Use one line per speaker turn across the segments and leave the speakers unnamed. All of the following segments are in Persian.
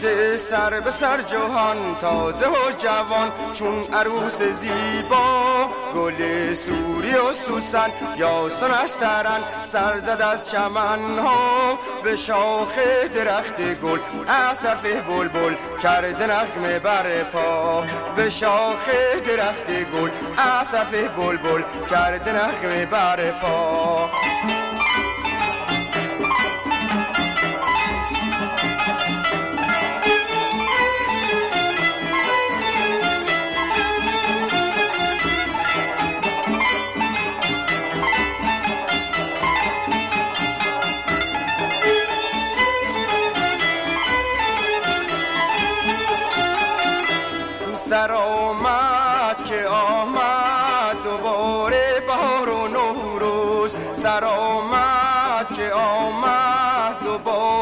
شده سر به سر جهان تازه و جوان. چون عروس زیبا گل سوری و سوسن یا سنسترن سر زد از چمن ها به شاخ درخت گل اصف بلبل کرده نغمه بر پا. به شاخ درخت گل اصف بلبل کرده نغمه بر پا. سر آمد که آمد دوباره بهار و نوروز. سر آمد که آمد دوباره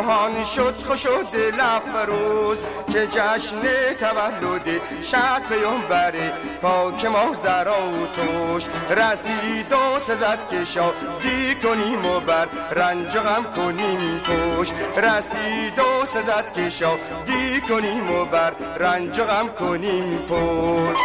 جهان شد خوش و دل افروز که جشن تولد شد پیامبر پاک ما زرا و توش رسید و سزد که شادی کنیم و بر رنج غم کنیم پوش رسید و سزد که شادی کنیم و بر رنج غم کنیم پوش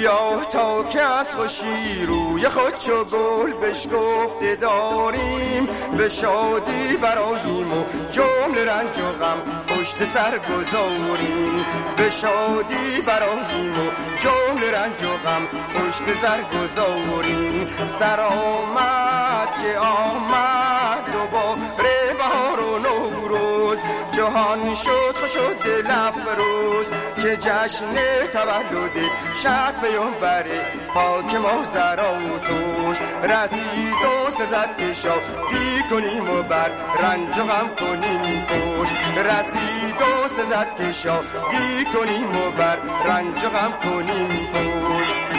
بیا تا که از خوشی روی خود چو گل بشکفته داریم. به شادی براییم و جمله رنج و غم پشت سر گذاریم. به شادی براییم و جمله رنج و غم پشت سر گذاریم. سر آمد که آمد دوباره بهار و نوروز جهان شد. افروز که جشن تولد شد پیامبر پاک ما زرا و توش رسید و سزد که شادی کنیم و بر رنج و غم کنیم پوش رسید و سزد که شادی کنیم و بر رنج و غم کنیم پوش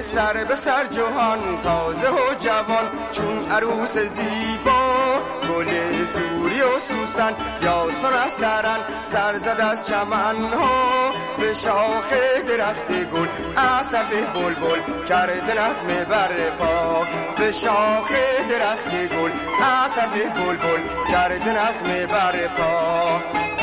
سر به سر جهان تازه و جوان. چون عروس زیبا گل سوری و سوسن یا سنسترن سر زد از چمن ها به شاخ درخت گل اصف بلبل کرده نغمه بر پا. به شاخ درخت گل اصف بلبل کرده نغمه بر پا.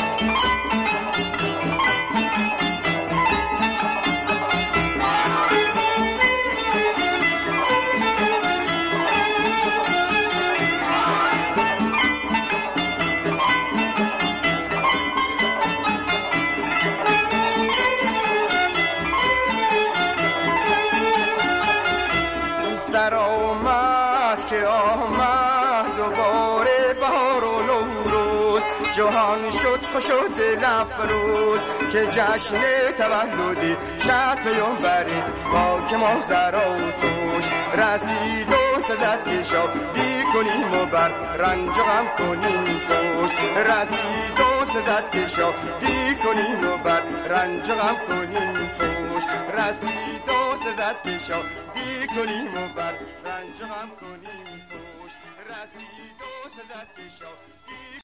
خوش و دل افروز که جشن تولد شد پیامبر پاک ما زرا و توش. رسید و سزد که شادی کنیم و بر رنج و غم کنیم پوش رسید و سزد که شادی کنیم و بر رنج و غم کنیم پوش رسید و سزد که شادی کنیم و بر رنج و غم کنیم پوش رسید و سزد که شادی